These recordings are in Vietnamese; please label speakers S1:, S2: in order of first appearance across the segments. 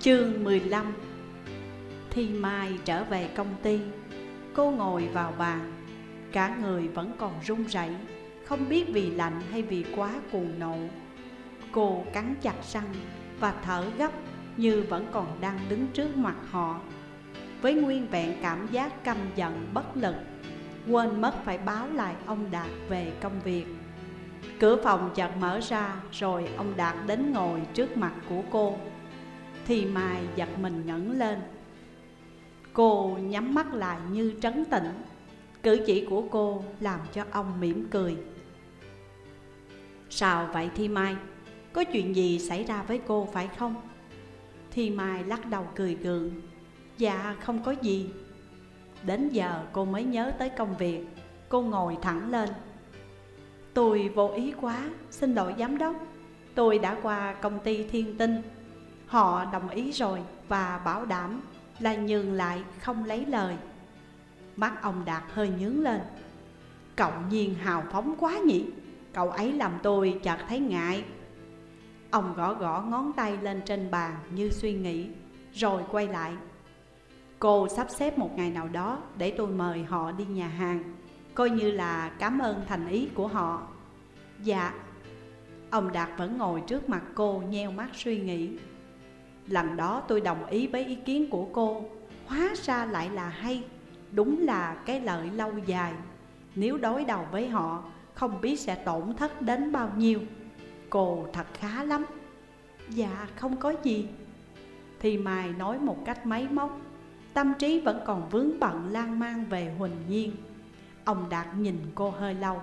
S1: Chương 15 Thi Mai trở về công ty, Cô ngồi vào bàn. Cả người vẫn còn run rẩy, Không biết vì lạnh hay vì quá cuồng nộ. Cô cắn chặt răng và thở gấp Như vẫn còn đang đứng trước mặt họ. Với nguyên vẹn cảm giác căm giận, bất lực, Quên mất phải báo lại ông Đạt về công việc. Cửa phòng chợt mở ra Rồi ông Đạt đến ngồi trước mặt của cô. Thì Mai giật mình nhẫn lên. Cô nhắm mắt lại như trấn tĩnh. Cử chỉ của cô làm cho ông mỉm cười. Sao vậy Thi Mai? Có chuyện gì xảy ra với cô phải không? Thi Mai lắc đầu cười gượng Dạ không có gì. Đến giờ cô mới nhớ tới công việc. Cô ngồi thẳng lên. Tôi vô ý quá, xin lỗi giám đốc. Tôi đã qua công ty thiên tinh. Họ đồng ý rồi và bảo đảm là nhường lại không lấy lời. Mắt ông Đạt hơi nhướng lên. Cậu nhiên hào phóng quá nhỉ? Cậu ấy làm tôi chợt thấy ngại. Ông gõ gõ ngón tay lên trên bàn như suy nghĩ, Rồi quay lại. Cô sắp xếp một ngày nào đó để tôi mời họ đi nhà hàng, Coi như là cảm ơn thành ý của họ. Dạ. Ông Đạt vẫn ngồi trước mặt cô nheo mắt suy nghĩ. Lần đó tôi đồng ý với ý kiến của cô. Hóa ra lại là hay. Đúng là cái lợi lâu dài. Nếu đối đầu với họ, Không biết sẽ tổn thất đến bao nhiêu. Cô thật khá lắm. Dạ không có gì. Thì Mai nói một cách máy móc. Tâm trí vẫn còn vướng bận lan man về Huỳnh Nhiên. Ông Đạt nhìn cô hơi lâu.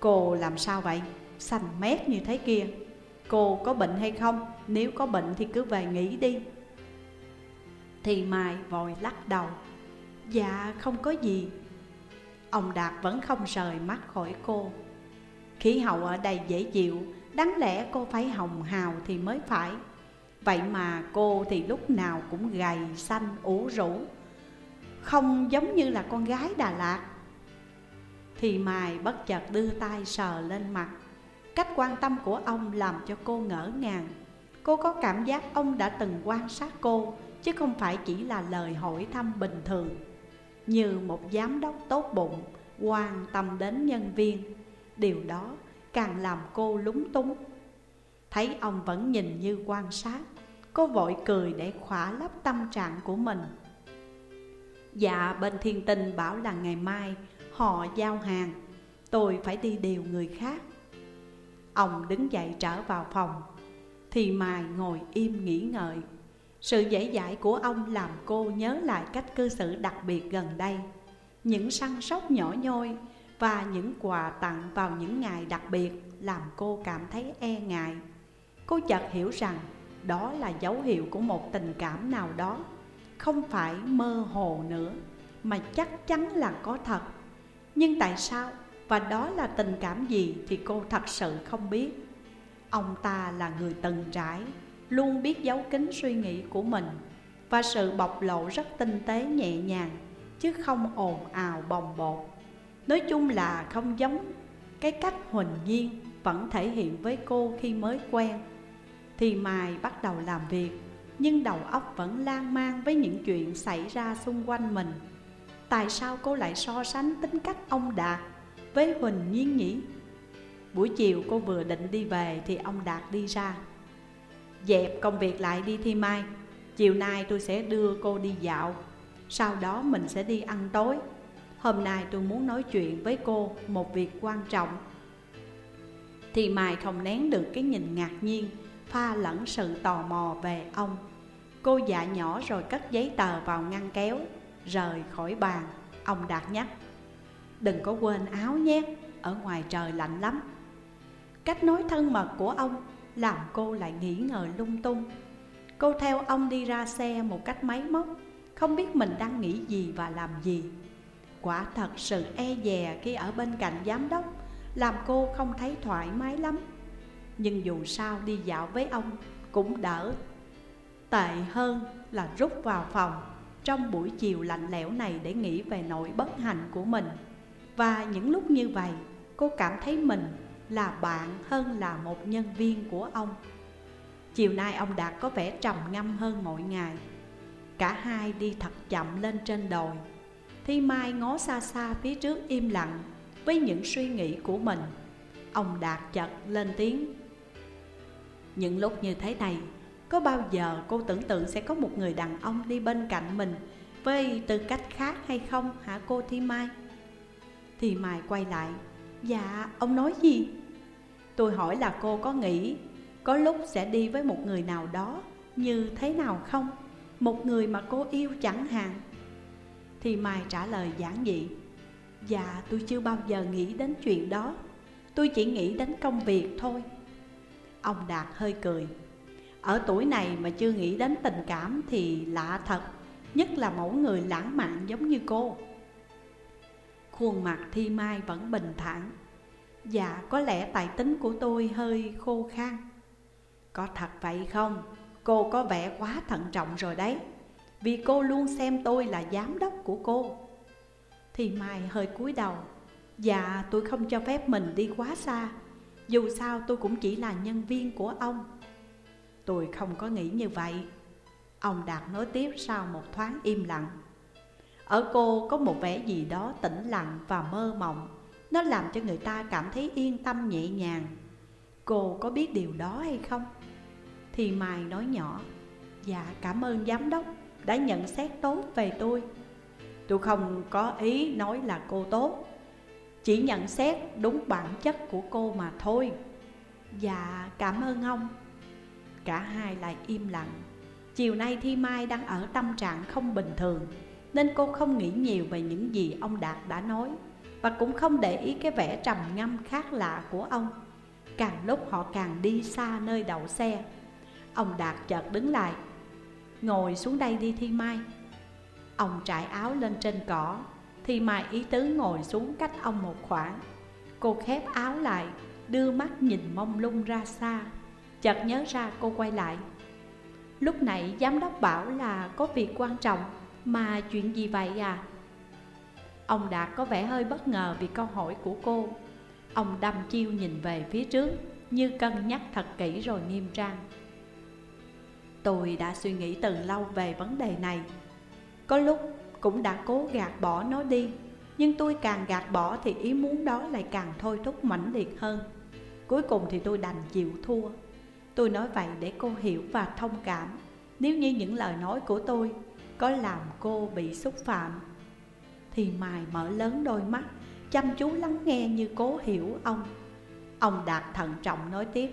S1: Cô làm sao vậy? Xanh mét như thế kia. Cô có bệnh hay không? Nếu có bệnh thì cứ về nghỉ đi. Thì Mai vội lắc đầu. Dạ không có gì. Ông Đạt vẫn không rời mắt khỏi cô. Khí hậu ở đây dễ chịu. Đáng lẽ cô phải hồng hào thì mới phải. Vậy mà cô thì lúc nào cũng gầy, xanh, ủ rũ. Không giống như là con gái Đà Lạt. Thì Mai bất chợt đưa tay sờ lên mặt. Cách quan tâm của ông làm cho cô ngỡ ngàng. Cô có cảm giác ông đã từng quan sát cô, Chứ không phải chỉ là lời hỏi thăm bình thường. Như một giám đốc tốt bụng, Quan tâm đến nhân viên, Điều đó càng làm cô lúng túng. Thấy ông vẫn nhìn như quan sát, Cô vội cười để khỏa lấp tâm trạng của mình. Dạ bên thiên tinh bảo là ngày mai họ giao hàng, Tôi phải đi điều người khác. Ông đứng dậy trở vào phòng. Thì Mai ngồi im nghĩ ngợi. Sự dễ dãi của ông làm cô nhớ lại cách cư xử đặc biệt gần đây. Những săn sóc nhỏ nhoi Và những quà tặng vào những ngày đặc biệt Làm cô cảm thấy e ngại. Cô chợt hiểu rằng Đó là dấu hiệu của một tình cảm nào đó. Không phải mơ hồ nữa, Mà chắc chắn là có thật. Nhưng tại sao và đó là tình cảm gì thì cô thật sự không biết. Ông ta là người từng trải, Luôn biết giấu kín suy nghĩ của mình Và sự bộc lộ rất tinh tế nhẹ nhàng, Chứ không ồn ào bồng bột. Nói chung là không giống Cái cách Huỳnh Nhiên vẫn thể hiện với cô khi mới quen. Thì Mai bắt đầu làm việc, Nhưng đầu óc vẫn lan man với những chuyện xảy ra xung quanh mình. Tại sao cô lại so sánh tính cách ông Đạt với Huỳnh Nhiên nhĩ, Buổi chiều cô vừa định đi về thì ông Đạt đi ra. Dẹp công việc lại đi Thi Mai, Chiều nay tôi sẽ đưa cô đi dạo, Sau đó mình sẽ đi ăn tối. Hôm nay tôi muốn nói chuyện với cô một việc quan trọng. Thì Mai không nén được cái nhìn ngạc nhiên, Pha lẫn sự tò mò về ông. Cô dạ nhỏ rồi cất giấy tờ vào ngăn kéo, Rời khỏi bàn, Ông Đạt nhắc. Đừng có quên áo nhé Ở ngoài trời lạnh lắm. Cách nói thân mật của ông Làm cô lại nghĩ ngợi lung tung. Cô theo ông đi ra xe một cách máy móc, Không biết mình đang nghĩ gì và làm gì. Quả thật sự e dè khi ở bên cạnh giám đốc, Làm cô không thấy thoải mái lắm. Nhưng dù sao đi dạo với ông cũng đỡ. Tệ hơn là rút vào phòng Trong buổi chiều lạnh lẽo này để nghĩ về nỗi bất hạnh của mình và những lúc như vậy, cô cảm thấy mình là bạn hơn là một nhân viên của ông. Chiều nay ông Đạt có vẻ trầm ngâm hơn mọi ngày. Cả hai đi thật chậm lên trên đồi. Thi Mai ngó xa xa phía trước im lặng Với những suy nghĩ của mình, Ông Đạt chợt lên tiếng. Những lúc như thế này, Có bao giờ cô tưởng tượng sẽ có một người đàn ông đi bên cạnh mình Với tư cách khác hay không hả cô Thi Mai? Thì Mai quay lại. Dạ, ông nói gì? Tôi hỏi là cô có nghĩ Có lúc sẽ đi với một người nào đó Như thế nào không? Một người mà cô yêu chẳng hạn. Thì Mai trả lời giản dị. Dạ tôi chưa bao giờ nghĩ đến chuyện đó. Tôi chỉ nghĩ đến công việc thôi. Ông Đạt hơi cười. Ở tuổi này mà chưa nghĩ đến tình cảm thì lạ thật Nhất là mẫu người lãng mạn giống như cô. Khuôn mặt Thi Mai vẫn bình thản. Dạ có lẽ tài tính của tôi hơi khô khan. Có thật vậy không? Cô có vẻ quá thận trọng rồi đấy. Vì cô luôn xem tôi là giám đốc của cô. Thì Mai hơi cúi đầu. Dạ tôi không cho phép mình đi quá xa. Dù sao tôi cũng chỉ là nhân viên của ông. Tôi không có nghĩ như vậy. Ông Đạt nói tiếp sau một thoáng im lặng. Ở cô có một vẻ gì đó tĩnh lặng và mơ mộng. Nó làm cho người ta cảm thấy yên tâm nhẹ nhàng. Cô có biết điều đó hay không? Thì Mai nói nhỏ. Dạ cảm ơn giám đốc đã nhận xét tốt về tôi. Tôi không có ý nói là cô tốt. Chỉ nhận xét đúng bản chất của cô mà thôi. Dạ cảm ơn ông. Cả hai lại im lặng. Chiều nay Thi Mai đang ở tâm trạng không bình thường. Nên cô không nghĩ nhiều về những gì ông Đạt đã nói Và cũng không để ý cái vẻ trầm ngâm khác lạ của ông. Càng lúc họ càng đi xa nơi đậu xe, Ông Đạt chợt đứng lại, Ngồi xuống đây đi Thi Mai. Ông trải áo lên trên cỏ, Thi Mai ý tứ ngồi xuống cách ông một khoảng. Cô khép áo lại, Đưa mắt nhìn mông lung ra xa, Chợt nhớ ra cô quay lại. Lúc nãy giám đốc bảo là có việc quan trọng mà chuyện gì vậy à? Ông Đạt có vẻ hơi bất ngờ vì câu hỏi của cô. Ông đâm chiêu nhìn về phía trước, Như cân nhắc thật kỹ rồi nghiêm trang. Tôi đã suy nghĩ từ lâu về vấn đề này. Có lúc cũng đã cố gạt bỏ nó đi, Nhưng tôi càng gạt bỏ thì ý muốn đó lại càng thôi thúc mãnh liệt hơn. Cuối cùng thì tôi đành chịu thua. Tôi nói vậy để cô hiểu và thông cảm. Nếu như những lời nói của tôi có làm cô bị xúc phạm Thì Mai mở lớn đôi mắt Chăm chú lắng nghe như cố hiểu ông. Ông Đạt thận trọng nói tiếp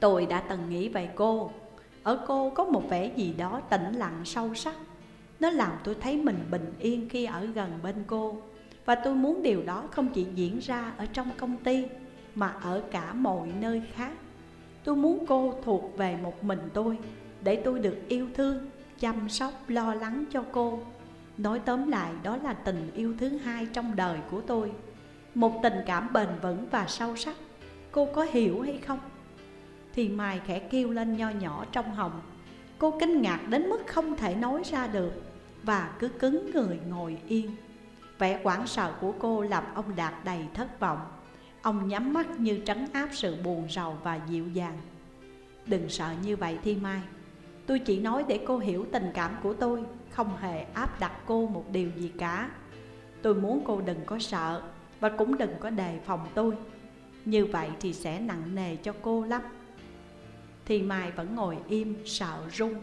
S1: Tôi đã từng nghĩ về cô. Ở cô có một vẻ gì đó tĩnh lặng sâu sắc. Nó làm tôi thấy mình bình yên khi ở gần bên cô. Và tôi muốn điều đó không chỉ diễn ra ở trong công ty Mà ở cả mọi nơi khác. Tôi muốn cô thuộc về một mình tôi Để tôi được yêu thương, chăm sóc, lo lắng cho cô. Nói tóm lại đó là tình yêu thứ hai trong đời của tôi. Một tình cảm bền vững và sâu sắc. Cô có hiểu hay không? Thì Mai khẽ kêu lên nho nhỏ trong hồng Cô kinh ngạc đến mức không thể nói ra được Và cứ cứng người ngồi yên. Vẻ quảng sợ của cô làm ông Đạt đầy thất vọng. Ông nhắm mắt như trấn áp sự buồn rầu và dịu dàng. Đừng sợ như vậy Thi Mai. Tôi chỉ nói để cô hiểu tình cảm của tôi, Không hề áp đặt cô một điều gì cả. Tôi muốn cô đừng có sợ Và cũng đừng có đề phòng tôi. Như vậy thì sẽ nặng nề cho cô lắm. Thì Mai vẫn ngồi im, sợ run.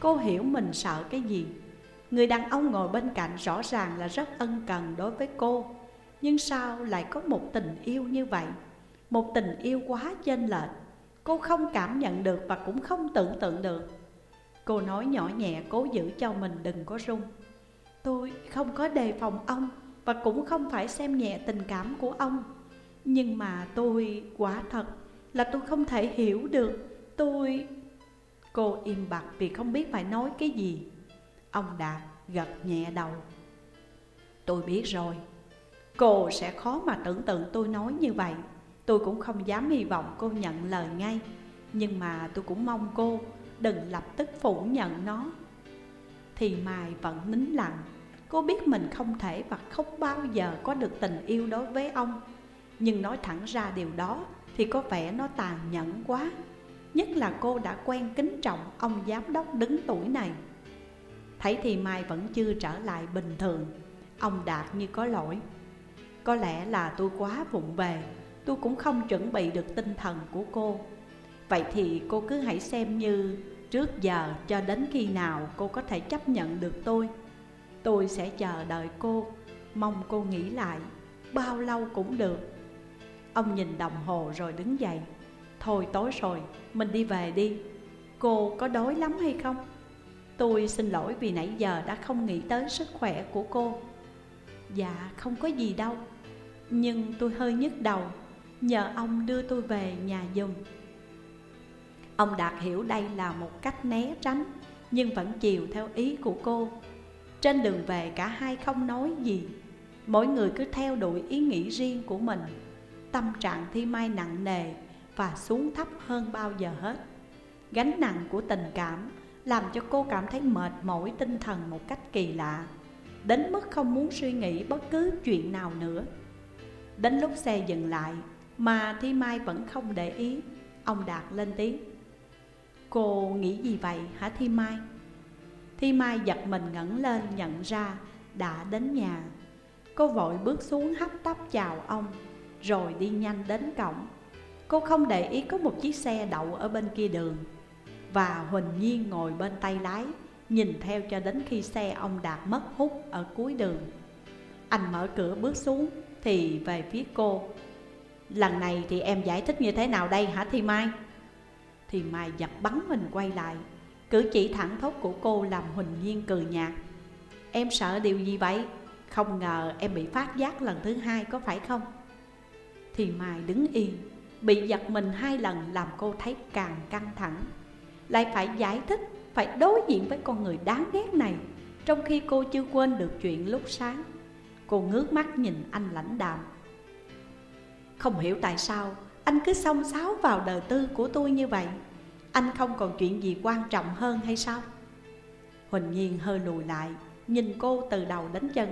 S1: Cô hiểu mình sợ cái gì. Người đàn ông ngồi bên cạnh rõ ràng là rất ân cần đối với cô. Nhưng sao lại có một tình yêu như vậy? Một tình yêu quá chênh lệch. Cô không cảm nhận được và cũng không tưởng tượng được. Cô nói nhỏ nhẹ, cố giữ cho mình đừng có run. Tôi không có đề phòng ông Và cũng không phải xem nhẹ tình cảm của ông. Nhưng mà tôi quả thật là tôi không thể hiểu được. Tôi... Cô im bặt vì không biết phải nói cái gì. Ông Đạt gật nhẹ đầu. Tôi biết rồi. Cô sẽ khó mà tưởng tượng tôi nói như vậy. Tôi cũng không dám hy vọng cô nhận lời ngay. Nhưng mà tôi cũng mong cô đừng lập tức phủ nhận nó. Thì Mai vẫn nín lặng. Cô biết mình không thể và không bao giờ có được tình yêu đối với ông. Nhưng nói thẳng ra điều đó thì có vẻ nó tàn nhẫn quá. Nhất là cô đã quen kính trọng ông giám đốc đứng tuổi này. Thấy thì Mai vẫn chưa trở lại bình thường. Ông Đạt như có lỗi. Có lẽ là tôi quá vụng về. Tôi cũng không chuẩn bị được tinh thần của cô. Vậy thì cô cứ hãy xem như Trước giờ cho đến khi nào cô có thể chấp nhận được tôi. Tôi sẽ chờ đợi cô Mong cô nghĩ lại Bao lâu cũng được. Ông nhìn đồng hồ rồi đứng dậy. Thôi tối rồi, mình đi về đi. Cô có đói lắm hay không? Tôi xin lỗi vì nãy giờ đã không nghĩ tới sức khỏe của cô. Dạ không có gì đâu. Nhưng tôi hơi nhức đầu. Nhờ ông đưa tôi về nhà dùng. Ông Đạt hiểu đây là một cách né tránh, Nhưng vẫn chiều theo ý của cô. Trên đường về, cả hai không nói gì. Mỗi người cứ theo đuổi ý nghĩ riêng của mình. Tâm trạng thi mai nặng nề và xuống thấp hơn bao giờ hết. Gánh nặng của tình cảm làm cho cô cảm thấy mệt mỏi tinh thần một cách kỳ lạ, Đến mức không muốn suy nghĩ bất cứ chuyện nào nữa. Đến lúc xe dừng lại mà Thi Mai vẫn không để ý, Ông Đạt lên tiếng. Cô nghĩ gì vậy hả Thi Mai? Thi Mai giật mình ngẩng lên nhận ra đã đến nhà. Cô vội bước xuống hấp tấp chào ông, Rồi đi nhanh đến cổng. Cô không để ý có một chiếc xe đậu ở bên kia đường. Và Huỳnh Nhiên ngồi bên tay lái, Nhìn theo cho đến khi xe ông Đạt mất hút ở cuối đường. Anh mở cửa bước xuống thì về phía cô. Lần này thì em giải thích như thế nào đây hả Thi Mai? Thì Mai giật bắn mình quay lại. Cử chỉ thẳng thốt của cô làm Huỳnh Nhiên cười nhạt. Em sợ điều gì vậy? Không ngờ em bị phát giác lần thứ hai có phải không? Thì Mai đứng yên Bị giật mình hai lần làm cô thấy càng căng thẳng. Lại phải giải thích, phải đối diện với con người đáng ghét này Trong khi cô chưa quên được chuyện lúc sáng. Cô ngước mắt nhìn anh lãnh đạm. Không hiểu tại sao anh cứ xông xáo vào đời tư của tôi như vậy Anh không còn chuyện gì quan trọng hơn hay sao? Huỳnh Nhiên hơi lùi lại Nhìn cô từ đầu đến chân.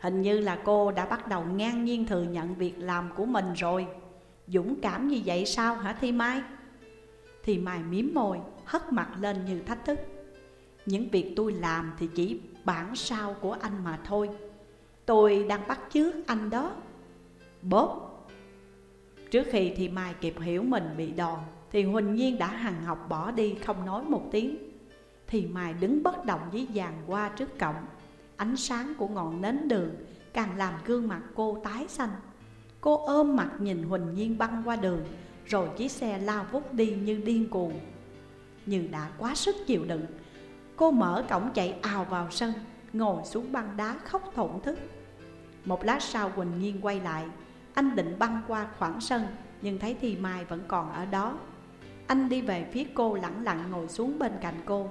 S1: Hình như là cô đã bắt đầu ngang nhiên thừa nhận việc làm của mình rồi. Dũng cảm như vậy sao hả Thi Mai? Thì Mai miếm môi, hất mặt lên như thách thức. Những việc tôi làm thì chỉ bản sao của anh mà thôi. Tôi đang bắt chước anh đó. Bốp Trước khi Thi Mai kịp hiểu mình bị đòn, Thì Huỳnh Nhiên đã hằng học bỏ đi không nói một tiếng. Thì Mai đứng bất động với dàn qua trước cổng. Ánh sáng của ngọn nến đường càng làm gương mặt cô tái xanh. Cô ôm mặt nhìn Huỳnh Nhiên băng qua đường, Rồi chiếc xe lao vút đi như điên cuồng. Như đã quá sức chịu đựng, Cô mở cổng chạy ào vào sân, Ngồi xuống băng đá khóc thổn thức. Một lát sau Huỳnh Nhiên quay lại anh định băng qua khoảng sân, Nhưng thấy thì Mai vẫn còn ở đó. Anh đi về phía cô lặng lặng ngồi xuống bên cạnh cô.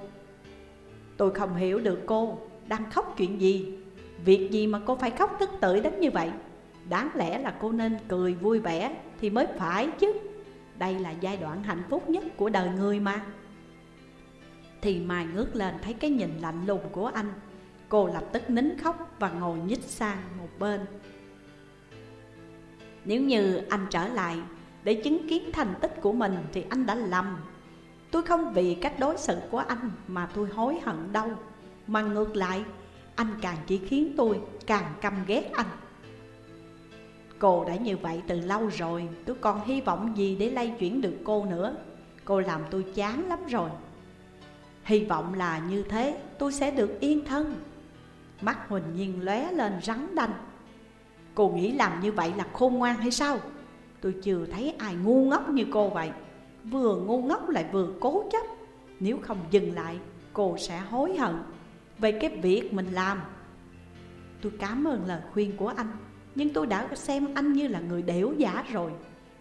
S1: Tôi không hiểu được cô Đang khóc chuyện gì. Việc gì mà cô phải khóc tức tưởi đến như vậy? Đáng lẽ là cô nên cười vui vẻ thì mới phải chứ. Đây là giai đoạn hạnh phúc nhất của đời người mà. Thì Mai ngước lên thấy cái nhìn lạnh lùng của anh. Cô lập tức nín khóc và ngồi nhích sang một bên. Nếu như anh trở lại để chứng kiến thành tích của mình thì anh đã lầm. Tôi không vì cách đối xử của anh mà tôi hối hận đâu. Mà ngược lại, anh càng chỉ khiến tôi càng căm ghét anh. Cô đã như vậy từ lâu rồi Tôi còn hy vọng gì để lay chuyển được cô nữa? Cô làm tôi chán lắm rồi. Hy vọng là như thế tôi sẽ được yên thân. Mắt Huỳnh Nhiên lóe lên rắn đanh. Cô nghĩ làm như vậy là khôn ngoan hay sao? Tôi chưa thấy ai ngu ngốc như cô vậy. Vừa ngu ngốc lại vừa cố chấp. Nếu không dừng lại, cô sẽ hối hận Về cái việc mình làm. Tôi cảm ơn lời khuyên của anh, nhưng tôi đã xem anh như là người đểu giả rồi,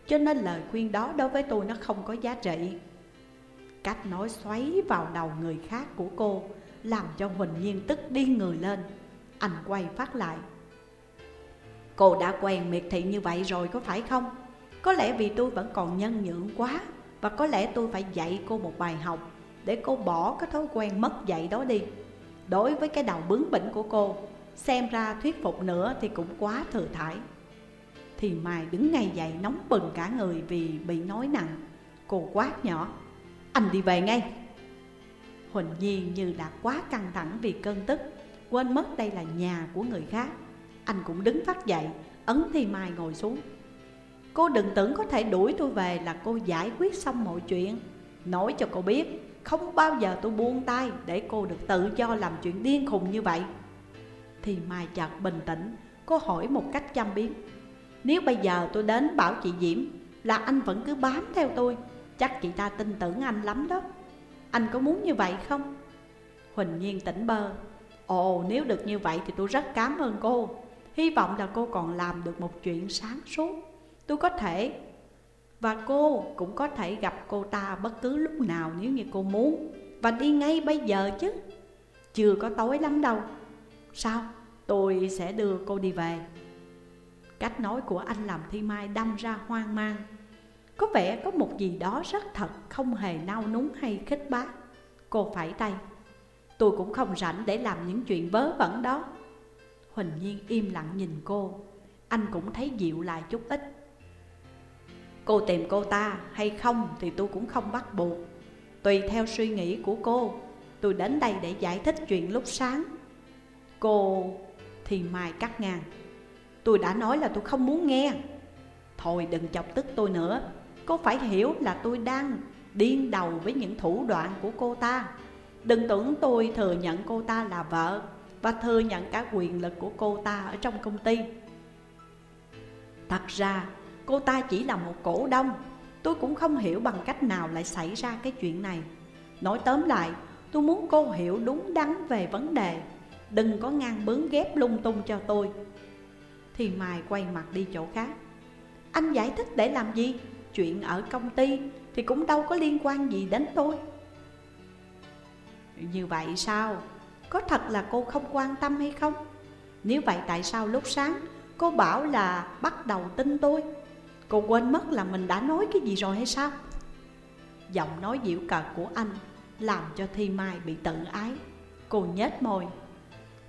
S1: Cho nên lời khuyên đó đối với tôi nó không có giá trị. Cách nói xoáy vào đầu người khác của cô Làm cho Huỳnh Nhiên tức điên người lên. Anh quay phát lại. Cô đã quen miệt thị như vậy rồi có phải không? Có lẽ vì tôi vẫn còn nhân nhượng quá, Và có lẽ tôi phải dạy cô một bài học Để cô bỏ cái thói quen mất dạy đó đi. Đối với cái đầu bướng bỉnh của cô, Xem ra thuyết phục nữa thì cũng quá thừa thải. Thì Mai đứng ngay dậy nóng bừng cả người vì bị nói nặng. Cô quát nhỏ, Anh đi về ngay. Huỳnh Nhiên như đã quá căng thẳng vì cơn tức, Quên mất đây là nhà của người khác. Anh cũng đứng phát dậy, Ấn Thi Mai ngồi xuống. Cô đừng tưởng có thể đuổi tôi về là cô giải quyết xong mọi chuyện. Nói cho cô biết, Không bao giờ tôi buông tay Để cô được tự do làm chuyện điên khùng như vậy. Thì Mai chợt bình tĩnh, Cô hỏi một cách chăm biếm. Nếu bây giờ tôi đến bảo chị Diễm Là anh vẫn cứ bám theo tôi, Chắc chị ta tin tưởng anh lắm đó. Anh có muốn như vậy không? Huỳnh Nhiên tỉnh bơ. Ồ, nếu được như vậy thì tôi rất cảm ơn cô. Hy vọng là cô còn làm được một chuyện sáng suốt. Tôi có thể, Và cô cũng có thể gặp cô ta bất cứ lúc nào nếu như cô muốn. Và đi ngay bây giờ chứ. Chưa có tối lắm đâu. Sao? Tôi sẽ đưa cô đi về. Cách nói của anh làm Thi Mai đâm ra hoang mang. Có vẻ có một gì đó rất thật, Không hề nao núng hay khích bác. Cô phải tay. Tôi cũng không rảnh để làm những chuyện vớ vẩn đó. Huỳnh Nhiên im lặng nhìn cô. Anh cũng thấy dịu lại chút ít. Cô tìm cô ta hay không thì tôi cũng không bắt buộc. Tùy theo suy nghĩ của cô, Tôi đến đây để giải thích chuyện lúc sáng. Cô thì mài cắt ngang. Tôi đã nói là tôi không muốn nghe. Thôi đừng chọc tức tôi nữa. Cô phải hiểu là tôi đang điên đầu với những thủ đoạn của cô ta. Đừng tưởng tôi thừa nhận cô ta là vợ. Và thừa nhận cả quyền lực của cô ta ở trong công ty. Thật ra cô ta chỉ là một cổ đông. Tôi cũng không hiểu bằng cách nào lại xảy ra cái chuyện này. Nói tóm lại, tôi muốn cô hiểu đúng đắn về vấn đề. Đừng có ngang bướng ghép lung tung cho tôi. Thì Mai quay mặt đi chỗ khác. Anh giải thích để làm gì? Chuyện ở công ty thì cũng đâu có liên quan gì đến tôi. Như vậy sao? Có thật là cô không quan tâm hay không? Nếu vậy tại sao lúc sáng cô bảo là bắt đầu tin tôi? Cô quên mất là mình đã nói cái gì rồi hay sao? Giọng nói dịu cợt của anh làm cho Thi Mai bị tự ái. Cô nhếch môi.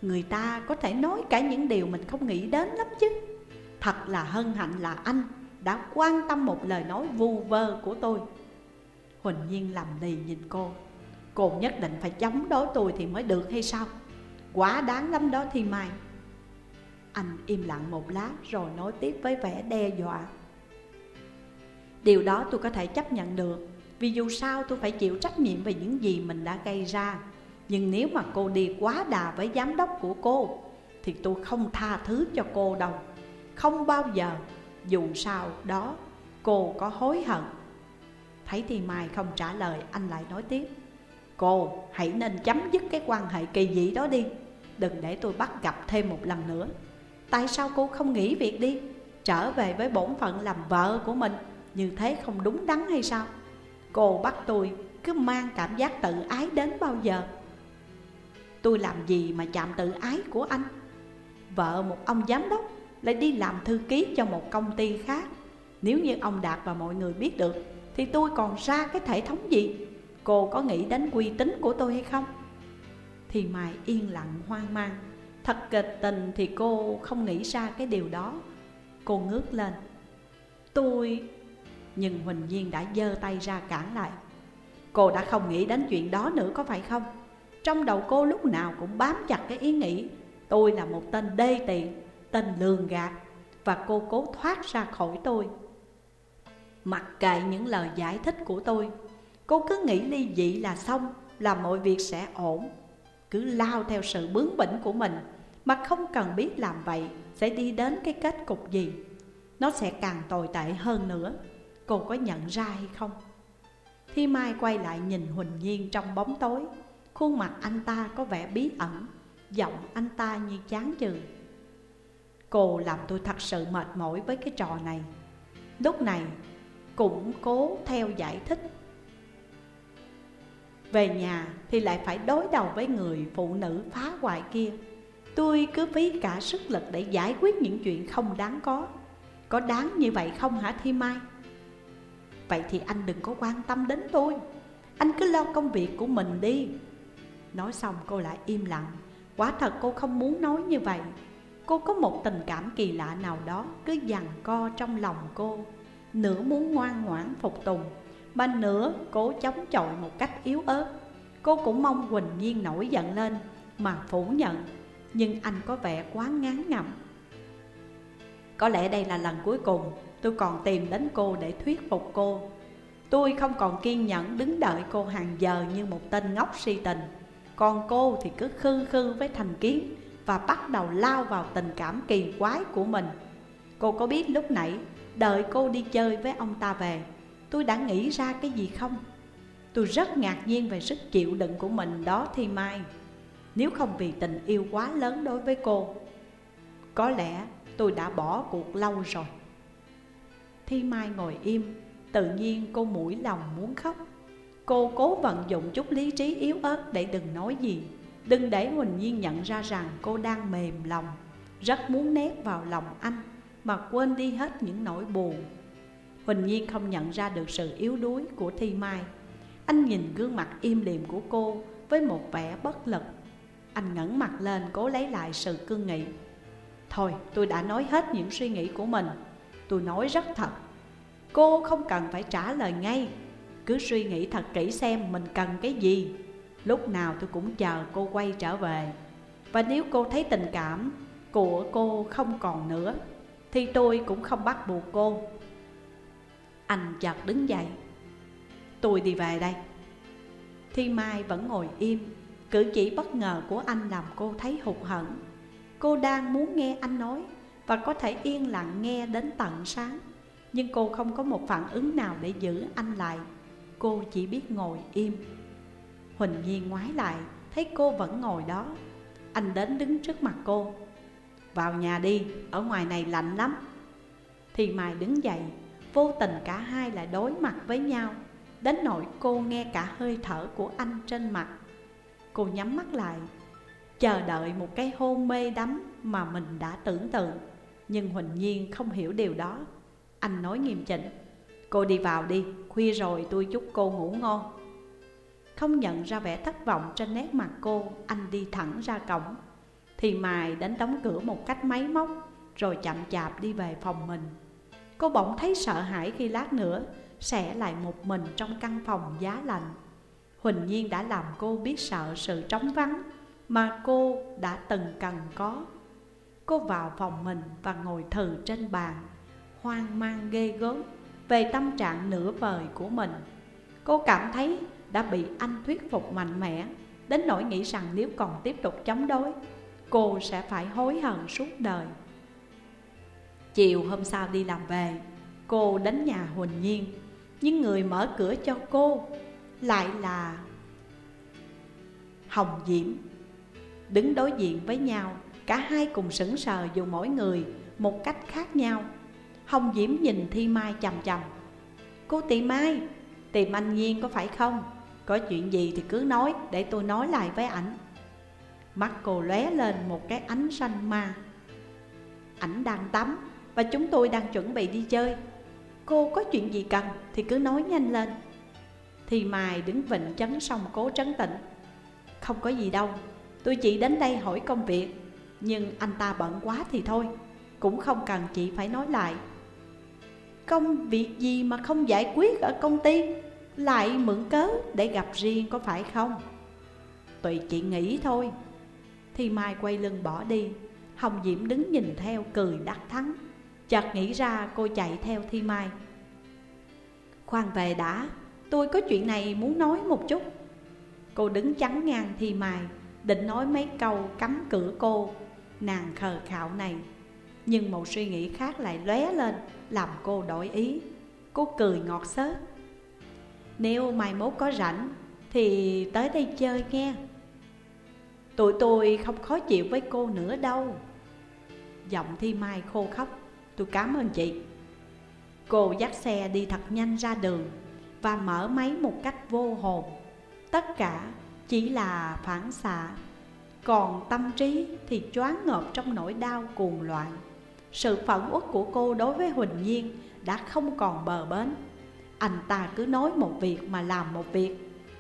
S1: Người ta có thể nói cả những điều mình không nghĩ đến lắm chứ. Thật là hân hạnh là anh đã quan tâm một lời nói vu vơ của tôi. Huỳnh Nhiên làm lì nhìn cô. Cô nhất định phải chống đối tôi thì mới được hay sao? Quá đáng lắm đó thì mày Anh im lặng một lát rồi nói tiếp với vẻ đe dọa. Điều đó tôi có thể chấp nhận được, Vì dù sao tôi phải chịu trách nhiệm về những gì mình đã gây ra. Nhưng nếu mà cô đi quá đà với giám đốc của cô, Thì tôi không tha thứ cho cô đâu. Không bao giờ, Dù sao đó, cô có hối hận. Thấy thì Mai không trả lời, anh lại nói tiếp. Cô, hãy nên chấm dứt cái quan hệ kỳ dị đó đi. Đừng để tôi bắt gặp thêm một lần nữa. Tại sao cô không nghỉ việc đi? Trở về với bổn phận làm vợ của mình, như thế không đúng đắn hay sao? Cô bắt tôi cứ mang cảm giác tự ái đến bao giờ? Tôi làm gì mà chạm tự ái của anh? Vợ một ông giám đốc lại đi làm thư ký cho một công ty khác. Nếu như ông Đạt và mọi người biết được, Thì tôi còn ra cái thể thống gì? Cô có nghĩ đến uy tín của tôi hay không? Thì Mai yên lặng hoang mang. Thật kịch tình thì cô không nghĩ ra cái điều đó. Cô ngước lên. Tôi. Nhưng Huỳnh Nhiên đã giơ tay ra cản lại. Cô đã không nghĩ đến chuyện đó nữa có phải không? Trong đầu cô lúc nào cũng bám chặt cái ý nghĩ. Tôi là một tên đê tiện, tên lường gạt Và cô cố thoát ra khỏi tôi. Mặc kệ những lời giải thích của tôi Cô cứ nghĩ ly dị là xong, Là mọi việc sẽ ổn. Cứ lao theo sự bướng bỉnh của mình, Mà không cần biết làm vậy Sẽ đi đến cái kết cục gì. Nó sẽ càng tồi tệ hơn nữa. Cô có nhận ra hay không? Thi Mai quay lại nhìn Huỳnh Nhiên trong bóng tối. Khuôn mặt anh ta có vẻ bí ẩn, Giọng anh ta như chán chừ. Cô làm tôi thật sự mệt mỏi với cái trò này. Lúc này, cũng cố theo giải thích. Về nhà thì lại phải đối đầu với người phụ nữ phá hoại kia. Tôi cứ phí cả sức lực để giải quyết những chuyện không đáng có. Có đáng như vậy không hả Thi Mai? Vậy thì anh đừng có quan tâm đến tôi. Anh cứ lo công việc của mình đi. Nói xong cô lại im lặng. Quả thật cô không muốn nói như vậy. Cô có một tình cảm kỳ lạ nào đó Cứ dằn co trong lòng cô. Nửa muốn ngoan ngoãn phục tùng Bên nữa cố chống chọi một cách yếu ớt. Cô cũng mong Quỳnh Nhiên nổi giận lên Mà phủ nhận, Nhưng anh có vẻ quá ngán ngẩm. Có lẽ đây là lần cuối cùng Tôi còn tìm đến cô để thuyết phục cô. Tôi không còn kiên nhẫn đứng đợi cô hàng giờ như một tên ngốc si tình. Còn cô thì cứ khư khư với thành kiến Và bắt đầu lao vào tình cảm kỳ quái của mình. Cô có biết lúc nãy đợi cô đi chơi với ông ta về Tôi đã nghĩ ra cái gì không? Tôi rất ngạc nhiên về sức chịu đựng của mình đó Thi Mai. Nếu không vì tình yêu quá lớn đối với cô, Có lẽ tôi đã bỏ cuộc lâu rồi. Thi Mai ngồi im, Tự nhiên cô mũi lòng muốn khóc. Cô cố vận dụng chút lý trí yếu ớt để đừng nói gì, Đừng để Huỳnh Nhiên nhận ra rằng cô đang mềm lòng, Rất muốn nép vào lòng anh Mà quên đi hết những nỗi buồn. Huỳnh Nhiên không nhận ra được sự yếu đuối của Thi Mai. Anh nhìn gương mặt im liềm của cô với một vẻ bất lực. Anh ngẩng mặt lên cố lấy lại sự cương nghị. Thôi, tôi đã nói hết những suy nghĩ của mình. Tôi nói rất thật. Cô không cần phải trả lời ngay. Cứ suy nghĩ thật kỹ xem mình cần cái gì. Lúc nào tôi cũng chờ cô quay trở về. Và nếu cô thấy tình cảm của cô không còn nữa, Thì tôi cũng không bắt buộc cô. Anh chợt đứng dậy. Tôi đi về đây. Thi Mai vẫn ngồi im Cử chỉ bất ngờ của anh làm cô thấy hụt hẫng. Cô đang muốn nghe anh nói Và có thể yên lặng nghe đến tận sáng Nhưng cô không có một phản ứng nào để giữ anh lại. Cô chỉ biết ngồi im. Huỳnh Nhiên ngoái lại Thấy cô vẫn ngồi đó. Anh đến đứng trước mặt cô. Vào nhà đi, ở ngoài này lạnh lắm. Thì Mai đứng dậy Vô tình cả hai lại đối mặt với nhau Đến nỗi cô nghe cả hơi thở của anh trên mặt. Cô nhắm mắt lại Chờ đợi một cái hôn mê đắm mà mình đã tưởng tượng Nhưng Huỳnh Nhiên không hiểu điều đó. Anh nói nghiêm chỉnh Cô đi vào đi, khuya rồi tôi chúc cô ngủ ngon. Không nhận ra vẻ thất vọng trên nét mặt cô Anh đi thẳng ra cổng. Thì Mài đến đóng cửa một cách máy móc Rồi chậm chạp đi về phòng mình. Cô bỗng thấy sợ hãi khi lát nữa Sẽ lại một mình trong căn phòng giá lạnh. Huỳnh Nhiên đã làm cô biết sợ sự trống vắng Mà cô đã từng cần có. Cô vào phòng mình và ngồi thừ trên bàn, Hoang mang ghê gớm về tâm trạng nửa vời của mình. Cô cảm thấy đã bị anh thuyết phục mạnh mẽ, Đến nỗi nghĩ rằng nếu còn tiếp tục chống đối, Cô sẽ phải hối hận suốt đời. Chiều hôm sau đi làm về, Cô đến nhà Huỳnh Nhiên. Nhưng người mở cửa cho cô Lại là Hồng Diễm. Đứng đối diện với nhau, Cả hai cùng sững sờ dù mỗi người một cách khác nhau. Hồng Diễm nhìn Thi Mai chầm chầm Cô tìm Mai Tìm anh Nhiên có phải không? Có chuyện gì thì cứ nói, để tôi nói lại với ảnh. Mắt cô lóe lên một cái ánh xanh ma. Ảnh đang tắm và chúng tôi đang chuẩn bị đi chơi. Cô có chuyện gì cần thì cứ nói nhanh lên. Thì Mai đứng vịnh chấn xong cố trấn tĩnh. Không có gì đâu, Tôi chỉ đến đây hỏi công việc. Nhưng anh ta bận quá thì thôi, Cũng không cần chị phải nói lại. Công việc gì mà không giải quyết ở công ty? Lại mượn cớ để gặp riêng có phải không? Tùy chị nghĩ thôi. Thì Mai quay lưng bỏ đi, Hồng Diễm đứng nhìn theo cười đắc thắng. Chợt nghĩ ra cô chạy theo Thi Mai. Khoan về đã, Tôi có chuyện này muốn nói một chút. Cô đứng chắn ngang Thi Mai, Định nói mấy câu cấm cửa cô, Nàng khờ khạo này. Nhưng một suy nghĩ khác lại lóe lên, Làm cô đổi ý. Cô cười ngọt xớt. Nếu mai mốt có rảnh, Thì tới đây chơi nghe. Tụi tôi không khó chịu với cô nữa đâu. Giọng Thi Mai khô khóc. Tôi cảm ơn chị. Cô dắt xe đi thật nhanh ra đường Và mở máy một cách vô hồn. Tất cả chỉ là phản xạ. Còn tâm trí thì choáng ngợp trong nỗi đau cuồng loạn. Sự phẫn uất của cô đối với Huỳnh Nhiên đã không còn bờ bến. Anh ta cứ nói một việc mà làm một việc.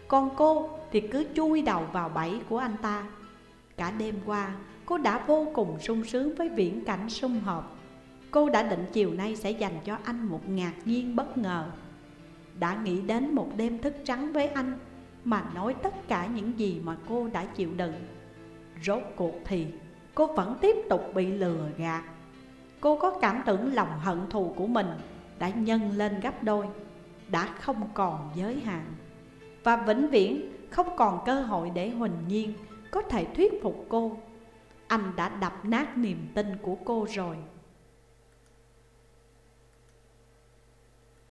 S1: Còn cô thì cứ chui đầu vào bẫy của anh ta. Cả đêm qua, cô đã vô cùng sung sướng với viễn cảnh sum họp. Cô đã định chiều nay sẽ dành cho anh một ngạc nhiên bất ngờ. Đã nghĩ đến một đêm thức trắng với anh, Mà nói tất cả những gì mà cô đã chịu đựng. Rốt cuộc thì, cô vẫn tiếp tục bị lừa gạt. Cô có cảm tưởng lòng hận thù của mình đã nhân lên gấp đôi, Đã không còn giới hạn. Và vĩnh viễn không còn cơ hội để Huỳnh Nhiên có thể thuyết phục cô. Anh đã đập nát niềm tin của cô rồi.